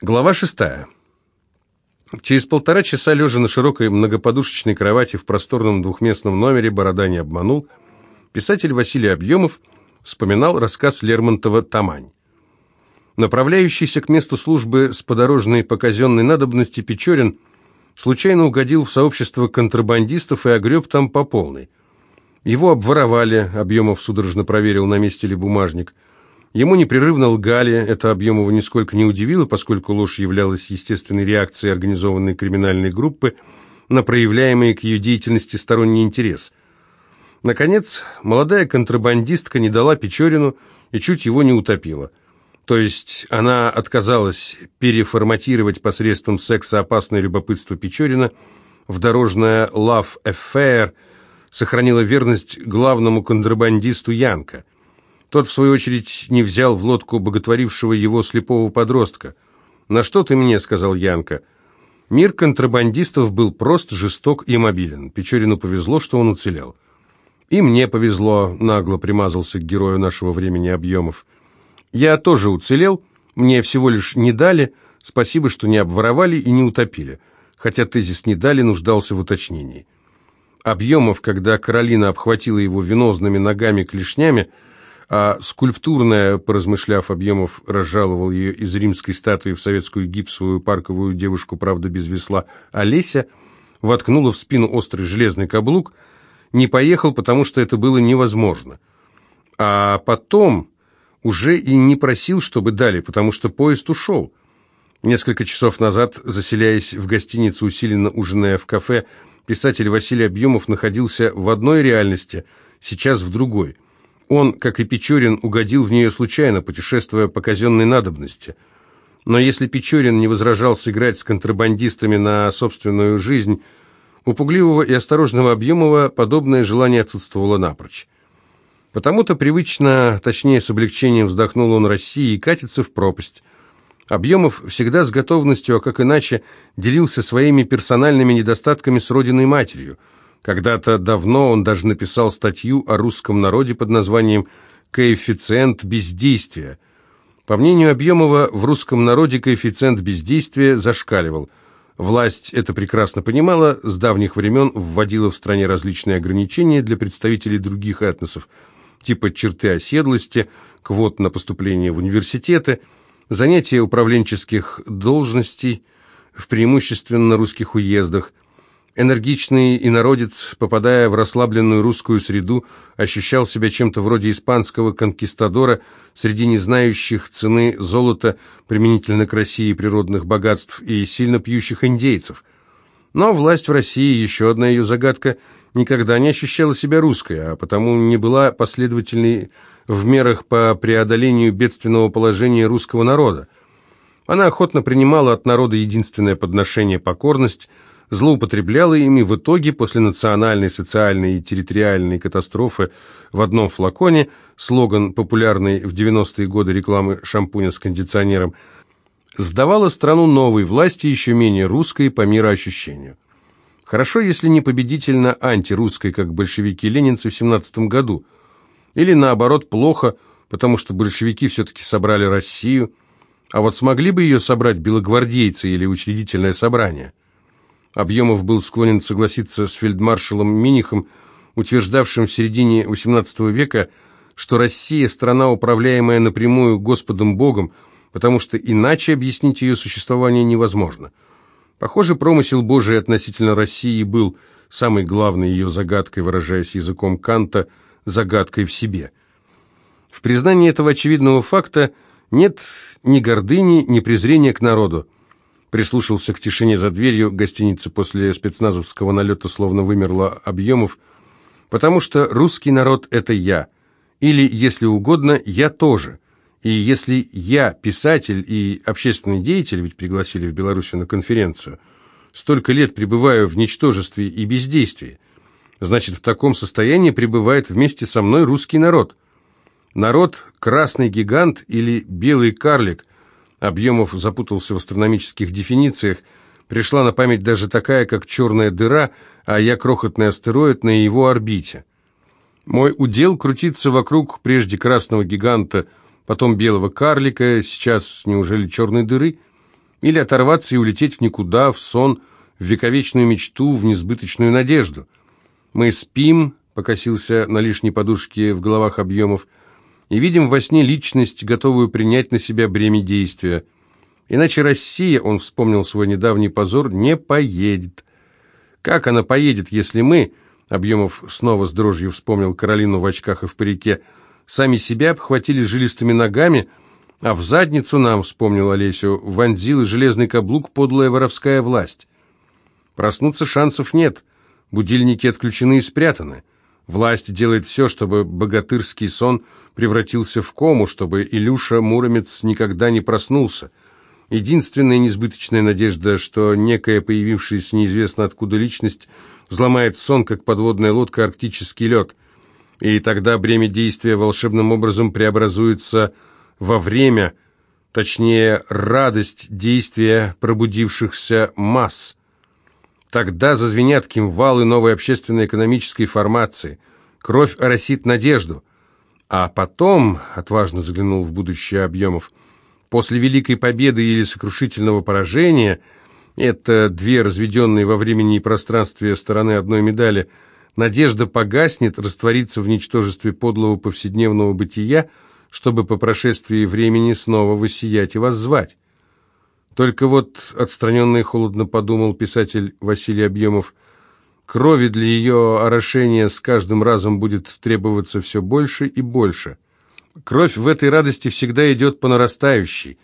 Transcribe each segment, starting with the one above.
Глава шестая. Через полтора часа, лежа на широкой многоподушечной кровати в просторном двухместном номере, борода не обманул, писатель Василий Объемов вспоминал рассказ Лермонтова «Тамань». Направляющийся к месту службы с подорожной по казенной надобности Печорин случайно угодил в сообщество контрабандистов и огреб там по полной. Его обворовали, Объемов судорожно проверил, на месте ли бумажник – Ему непрерывно лгали, это Объемова нисколько не удивило, поскольку ложь являлась естественной реакцией организованной криминальной группы на проявляемый к ее деятельности сторонний интерес. Наконец, молодая контрабандистка не дала Печорину и чуть его не утопила. То есть она отказалась переформатировать посредством секса опасное любопытство Печорина в дорожное «love affair», сохранила верность главному контрабандисту Янка – тот, в свою очередь, не взял в лодку боготворившего его слепого подростка. «На что ты мне?» — сказал Янка. Мир контрабандистов был прост, жесток и мобилен. Печорину повезло, что он уцелел. «И мне повезло», — нагло примазался к герою нашего времени объемов. «Я тоже уцелел, мне всего лишь не дали, спасибо, что не обворовали и не утопили, хотя тезис «не дали» нуждался в уточнении». Объемов, когда Каролина обхватила его венозными ногами-клешнями, — а скульптурная, поразмышляв объемов, разжаловал ее из римской статуи в советскую гипсовую парковую девушку, правда, без весла, Олеся, воткнула в спину острый железный каблук, не поехал, потому что это было невозможно. А потом уже и не просил, чтобы дали, потому что поезд ушел. Несколько часов назад, заселяясь в гостиницу, усиленно ужиная в кафе, писатель Василий Объемов находился в одной реальности, сейчас в другой – он, как и Печорин, угодил в нее случайно, путешествуя по казенной надобности. Но если Печорин не возражал сыграть с контрабандистами на собственную жизнь, у пугливого и осторожного Объемова подобное желание отсутствовало напрочь. Потому-то привычно, точнее с облегчением вздохнул он России и катится в пропасть. Объемов всегда с готовностью, а как иначе, делился своими персональными недостатками с родиной-матерью – когда-то давно он даже написал статью о русском народе под названием «Коэффициент бездействия». По мнению Объемова, в русском народе коэффициент бездействия зашкаливал. Власть это прекрасно понимала, с давних времен вводила в стране различные ограничения для представителей других этносов, типа черты оседлости, квот на поступление в университеты, занятия управленческих должностей в преимущественно русских уездах – Энергичный инородец, попадая в расслабленную русскую среду, ощущал себя чем-то вроде испанского конкистадора среди не знающих цены золота применительно к России природных богатств и сильно пьющих индейцев. Но власть в России, еще одна ее загадка, никогда не ощущала себя русской, а потому не была последовательной в мерах по преодолению бедственного положения русского народа. Она охотно принимала от народа единственное подношение – покорность – злоупотребляла ими в итоге после национальной, социальной и территориальной катастрофы в одном флаконе, слоган популярной в 90-е годы рекламы шампуня с кондиционером, сдавала страну новой власти, еще менее русской по мироощущению. Хорошо, если не победительно антирусской, как большевики-ленинцы в 17 году, или наоборот плохо, потому что большевики все-таки собрали Россию, а вот смогли бы ее собрать белогвардейцы или учредительное собрание? Объемов был склонен согласиться с фельдмаршалом Минихом, утверждавшим в середине XVIII века, что Россия – страна, управляемая напрямую Господом Богом, потому что иначе объяснить ее существование невозможно. Похоже, промысел Божий относительно России был самой главной ее загадкой, выражаясь языком Канта, загадкой в себе. В признании этого очевидного факта нет ни гордыни, ни презрения к народу прислушался к тишине за дверью, гостиница после спецназовского налета словно вымерла объемов, потому что русский народ – это я, или, если угодно, я тоже. И если я писатель и общественный деятель, ведь пригласили в Белоруссию на конференцию, столько лет пребываю в ничтожестве и бездействии, значит, в таком состоянии пребывает вместе со мной русский народ. Народ – красный гигант или белый карлик, Объемов запутался в астрономических дефинициях. Пришла на память даже такая, как черная дыра, а я крохотный астероид на его орбите. Мой удел крутится вокруг прежде красного гиганта, потом белого карлика, сейчас неужели черной дыры? Или оторваться и улететь в никуда, в сон, в вековечную мечту, в несбыточную надежду. Мы спим, покосился на лишней подушке в головах объемов, и видим во сне личность, готовую принять на себя бремя действия. Иначе Россия, он вспомнил свой недавний позор, не поедет. Как она поедет, если мы, Объемов снова с дрожью вспомнил Каролину в очках и в парике, сами себя обхватили жилистыми ногами, а в задницу нам, вспомнил Олесю, вонзил железный каблук подлая воровская власть. Проснуться шансов нет, будильники отключены и спрятаны. Власть делает все, чтобы богатырский сон превратился в кому, чтобы Илюша Муромец никогда не проснулся. Единственная несбыточная надежда, что некая появившаяся неизвестно откуда личность взломает сон, как подводная лодка, арктический лед. И тогда бремя действия волшебным образом преобразуется во время, точнее, радость действия пробудившихся масс. Тогда зазвенят кимвалы новой общественно-экономической формации. Кровь оросит надежду. А потом, отважно заглянул в будущее объемов, после Великой Победы или сокрушительного поражения, это две разведенные во времени и пространстве стороны одной медали, надежда погаснет, растворится в ничтожестве подлого повседневного бытия, чтобы по прошествии времени снова воссиять и воззвать. Только вот, отстраненно и холодно подумал писатель Василий Объемов, крови для ее орошения с каждым разом будет требоваться все больше и больше. Кровь в этой радости всегда идет по нарастающей.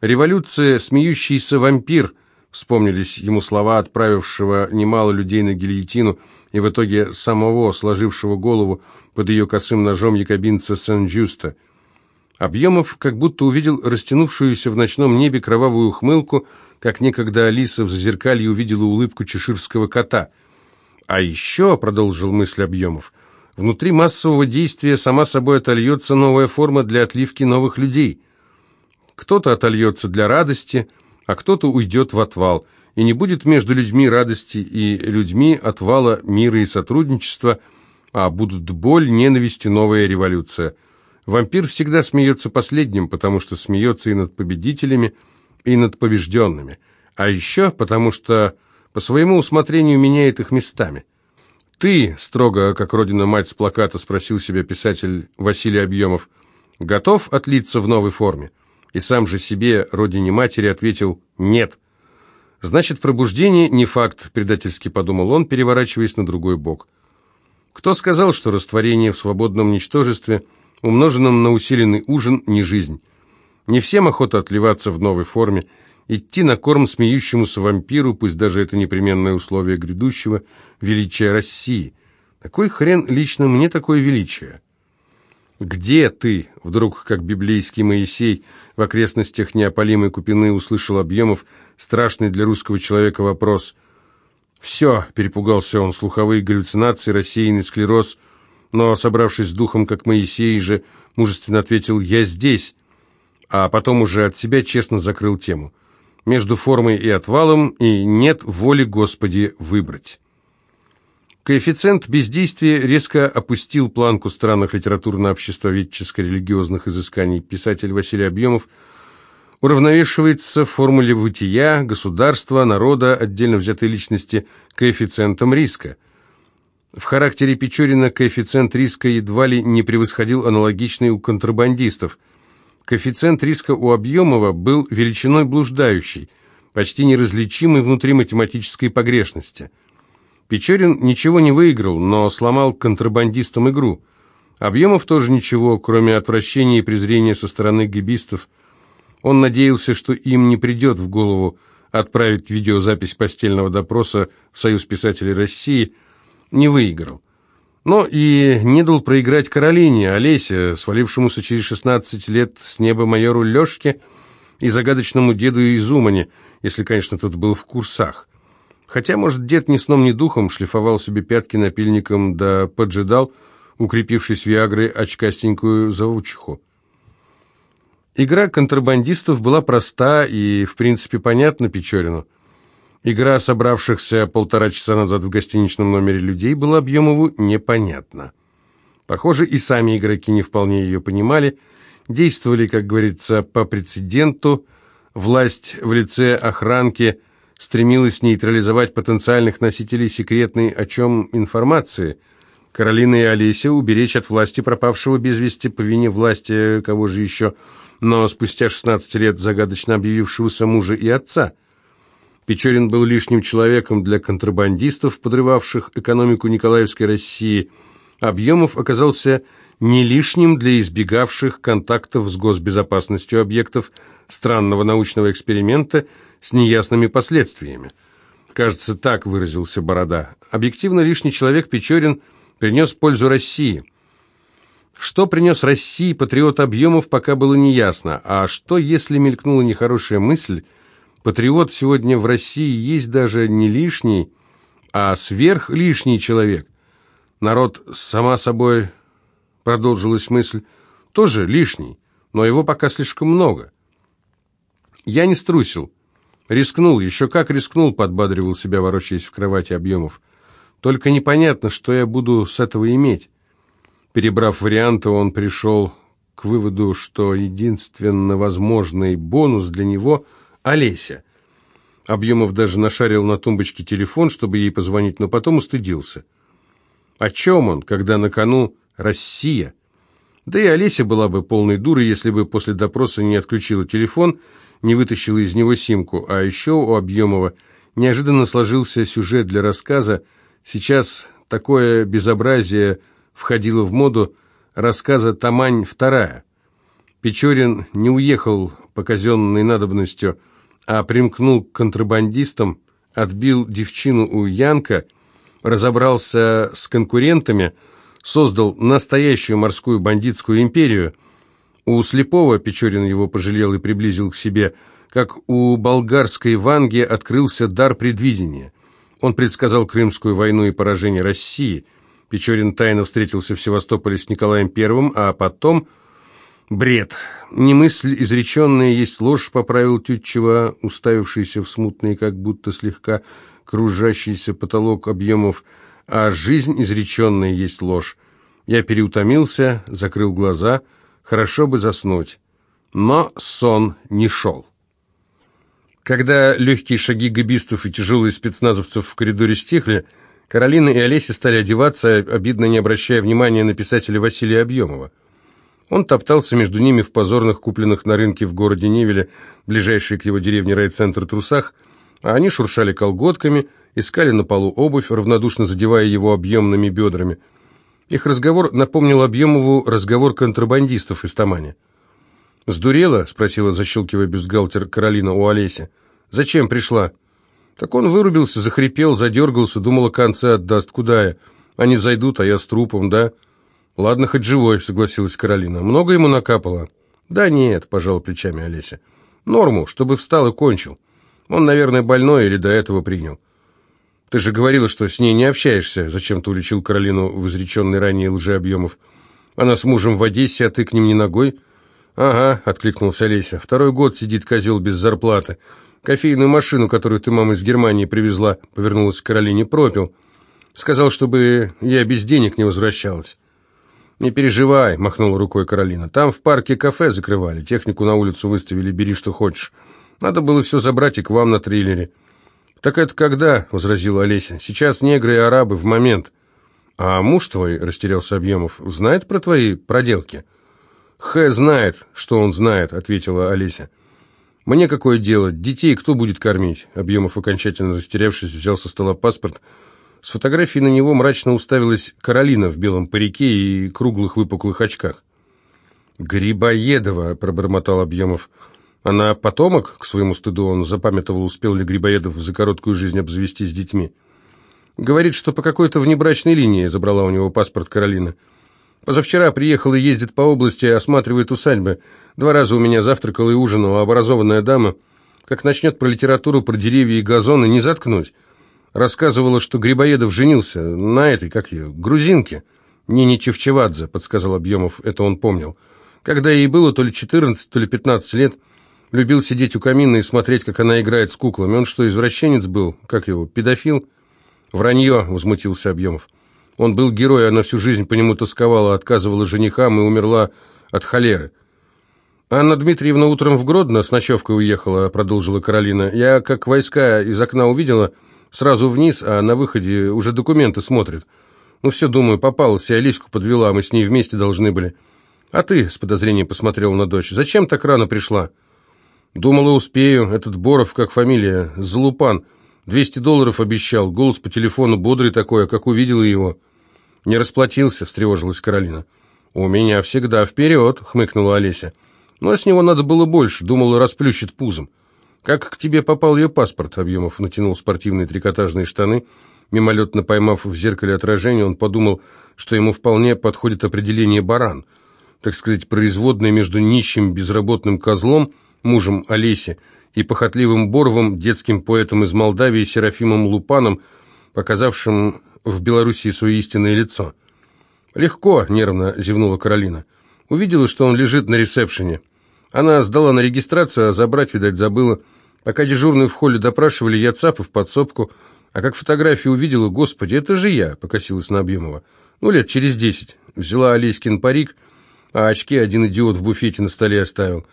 Революция «Смеющийся вампир» вспомнились ему слова отправившего немало людей на гильотину и в итоге самого сложившего голову под ее косым ножом якобинца Сен-Джуста – Объемов как будто увидел растянувшуюся в ночном небе кровавую ухмылку, как некогда Алиса в зазеркалье увидела улыбку чеширского кота. «А еще», — продолжил мысль Объемов, — «внутри массового действия сама собой отольется новая форма для отливки новых людей. Кто-то отольется для радости, а кто-то уйдет в отвал, и не будет между людьми радости и людьми отвала мира и сотрудничества, а будут боль, ненависть и новая революция». Вампир всегда смеется последним, потому что смеется и над победителями, и над побежденными. А еще потому что по своему усмотрению меняет их местами. «Ты, строго, как родина-мать с плаката, спросил себя писатель Василий Объемов, готов отлиться в новой форме?» И сам же себе, родине-матери, ответил «нет». «Значит, пробуждение не факт», — предательски подумал он, переворачиваясь на другой бок. Кто сказал, что растворение в свободном ничтожестве — умноженном на усиленный ужин, не жизнь. Не всем охота отливаться в новой форме, идти на корм смеющемуся вампиру, пусть даже это непременное условие грядущего величия России. Такой хрен лично мне такое величие. «Где ты?» — вдруг, как библейский Моисей, в окрестностях неопалимой Купины услышал объемов страшный для русского человека вопрос. «Все», — перепугался он, — слуховые галлюцинации, рассеянный склероз — но, собравшись с духом, как Моисей же, мужественно ответил «Я здесь», а потом уже от себя честно закрыл тему. Между формой и отвалом и нет воли Господи выбрать. Коэффициент бездействия резко опустил планку странных литературно-обществоведческо-религиозных изысканий. Писатель Василий Объемов уравновешивается в формуле бытия, государства, народа, отдельно взятой личности, коэффициентом риска – в характере Печорина коэффициент риска едва ли не превосходил аналогичный у контрабандистов. Коэффициент риска у Объемова был величиной блуждающей, почти неразличимой внутри математической погрешности. Печорин ничего не выиграл, но сломал контрабандистам игру. Объемов тоже ничего, кроме отвращения и презрения со стороны гибистов. Он надеялся, что им не придет в голову отправить видеозапись постельного допроса в Союз писателей России – не выиграл. Но и не дал проиграть Каролине, Олесе, свалившемуся через 16 лет с неба майору Лешке и загадочному деду Изумане, если, конечно, тот был в курсах. Хотя, может, дед ни сном, ни духом шлифовал себе пятки напильником, да поджидал, укрепившись Виагрой, очкастенькую завучиху. Игра контрабандистов была проста и, в принципе, понятна Печорину. Игра собравшихся полтора часа назад в гостиничном номере людей была Объемову непонятна. Похоже, и сами игроки не вполне ее понимали, действовали, как говорится, по прецеденту, Власть в лице охранки стремилась нейтрализовать потенциальных носителей секретной о чем информации. Каролина и Олеся уберечь от власти пропавшего без вести по вине власти кого же еще, но спустя 16 лет загадочно объявившегося мужа и отца. Печорин был лишним человеком для контрабандистов, подрывавших экономику Николаевской России. Объемов оказался не лишним для избегавших контактов с госбезопасностью объектов странного научного эксперимента с неясными последствиями. Кажется, так выразился Борода. Объективно лишний человек Печорин принес пользу России. Что принес России патриот объемов, пока было неясно. А что, если мелькнула нехорошая мысль, патриот сегодня в России есть даже не лишний, а сверхлишний человек. Народ, сама собой, продолжилась мысль, тоже лишний, но его пока слишком много. Я не струсил. Рискнул, еще как рискнул, подбадривал себя, ворочаясь в кровати объемов. Только непонятно, что я буду с этого иметь. Перебрав варианты, он пришел к выводу, что единственно возможный бонус для него – Олеся. Объемов даже нашарил на тумбочке телефон, чтобы ей позвонить, но потом устыдился. О чем он, когда на кону Россия? Да и Олеся была бы полной дурой, если бы после допроса не отключила телефон – не вытащила из него симку, а еще у Объемова неожиданно сложился сюжет для рассказа. Сейчас такое безобразие входило в моду рассказа «Тамань вторая». Печорин не уехал по казенной надобностью, а примкнул к контрабандистам, отбил девчину у Янка, разобрался с конкурентами, создал настоящую морскую бандитскую империю – у слепого Печорин его пожалел и приблизил к себе, как у болгарской Ванги открылся дар предвидения. Он предсказал Крымскую войну и поражение России. Печорин тайно встретился в Севастополе с Николаем I, а потом... Бред. Не мысль изреченная есть ложь, поправил Тютчева, уставившийся в смутный, как будто слегка кружащийся потолок объемов, а жизнь изреченная есть ложь. Я переутомился, закрыл глаза — Хорошо бы заснуть. Но сон не шел. Когда легкие шаги габистов и тяжелые спецназовцев в коридоре стихли, Каролина и Олеся стали одеваться, обидно не обращая внимания на писателя Василия Объемова. Он топтался между ними в позорных, купленных на рынке в городе Невеле, ближайшей к его деревне райцентр трусах, а они шуршали колготками, искали на полу обувь, равнодушно задевая его объемными бедрами – их разговор напомнил Объемову разговор контрабандистов из Тамани. «Сдурела?» — спросила, защелкивая бюстгальтер Каролина у Олеси. «Зачем пришла?» Так он вырубился, захрипел, задергался, думала, концы отдаст. Куда я? Они зайдут, а я с трупом, да? Ладно, хоть живой, согласилась Каролина. Много ему накапало? Да нет, пожал плечами Олеся. Норму, чтобы встал и кончил. Он, наверное, больной или до этого принял. Ты же говорила, что с ней не общаешься. Зачем-то уличил Каролину в изреченной ранее лжеобъемов. Она с мужем в Одессе, а ты к ним не ногой? Ага, откликнулся Олеся. Второй год сидит козел без зарплаты. Кофейную машину, которую ты, мама, из Германии привезла, повернулась к Каролине, пропил. Сказал, чтобы я без денег не возвращалась. «Не переживай», — махнула рукой Каролина. «Там в парке кафе закрывали, технику на улицу выставили, бери что хочешь. Надо было все забрать и к вам на триллере». «Так это когда?» — возразила Олеся. «Сейчас негры и арабы в момент». «А муж твой, — растерялся Объемов, — знает про твои проделки?» «Хэ знает, что он знает», — ответила Олеся. «Мне какое дело? Детей кто будет кормить?» Объемов, окончательно растерявшись, взял со стола паспорт. С фотографией на него мрачно уставилась Каролина в белом парике и круглых выпуклых очках. «Грибоедова», — пробормотал Объемов, — она потомок, к своему стыду он запамятовал, успел ли Грибоедов за короткую жизнь обзавестись детьми. Говорит, что по какой-то внебрачной линии забрала у него паспорт Каролина. Позавчера приехала и ездит по области, осматривает усадьбы. Два раза у меня завтракала и ужинала, образованная дама. Как начнет про литературу, про деревья и газоны, не заткнуть. Рассказывала, что Грибоедов женился на этой, как ее, грузинке. Нине Чевчевадзе, подсказал Объемов, это он помнил. Когда ей было то ли 14, то ли 15 лет, Любил сидеть у камина и смотреть, как она играет с куклами. Он что, извращенец был? Как его, педофил? Вранье, возмутился Объемов. Он был герой, она всю жизнь по нему тосковала, отказывала женихам и умерла от холеры. «Анна Дмитриевна утром в Гродно с ночевкой уехала», — продолжила Каролина. «Я, как войска из окна увидела, сразу вниз, а на выходе уже документы смотрит. Ну все, думаю, попалась, и Алиську подвела, мы с ней вместе должны были». «А ты?» — с подозрением посмотрел на дочь. «Зачем так рано пришла?» «Думала, успею. Этот Боров, как фамилия, Залупан. Двести долларов обещал. Голос по телефону бодрый такой, а как увидела его». «Не расплатился», — встревожилась Каролина. «У меня всегда вперед», — хмыкнула Олеся. Но с него надо было больше, думал, расплющит пузом. Как к тебе попал ее паспорт? Объемов натянул спортивные трикотажные штаны. Мимолетно поймав в зеркале отражение, он подумал, что ему вполне подходит определение «баран». Так сказать, производное между нищим безработным козлом, мужем Олеси, и похотливым Боровым, детским поэтом из Молдавии Серафимом Лупаном, показавшим в Белоруссии свое истинное лицо. «Легко», — нервно зевнула Каролина. Увидела, что он лежит на ресепшене. Она сдала на регистрацию, а забрать, видать, забыла. Пока дежурные в холле допрашивали, я цапа в подсобку. А как фотографию увидела, господи, это же я, покосилась на Объемова. Ну, лет через десять. Взяла Алейскин парик, а очки один идиот в буфете на столе оставил.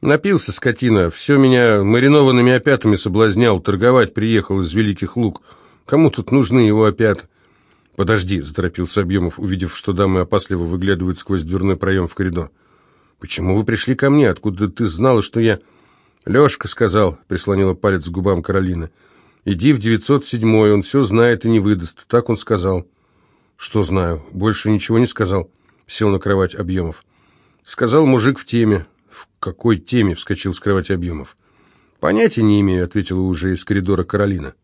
Напился, скотина, все меня маринованными опятами соблазнял, торговать приехал из Великих Луг. Кому тут нужны его опята? «Подожди», — заторопился Объемов, увидев, что дамы опасливо выглядывают сквозь дверной проем в коридор. «Почему вы пришли ко мне? Откуда ты знала, что я...» «Лешка сказал», — прислонила палец к губам Каролина. «Иди в 907-й, он все знает и не выдаст». Так он сказал. «Что знаю? Больше ничего не сказал». Сел на кровать Объемов. «Сказал мужик в теме». «В какой теме?» — вскочил с кровати Объемов. «Понятия не имею», — ответила уже из коридора Каролина.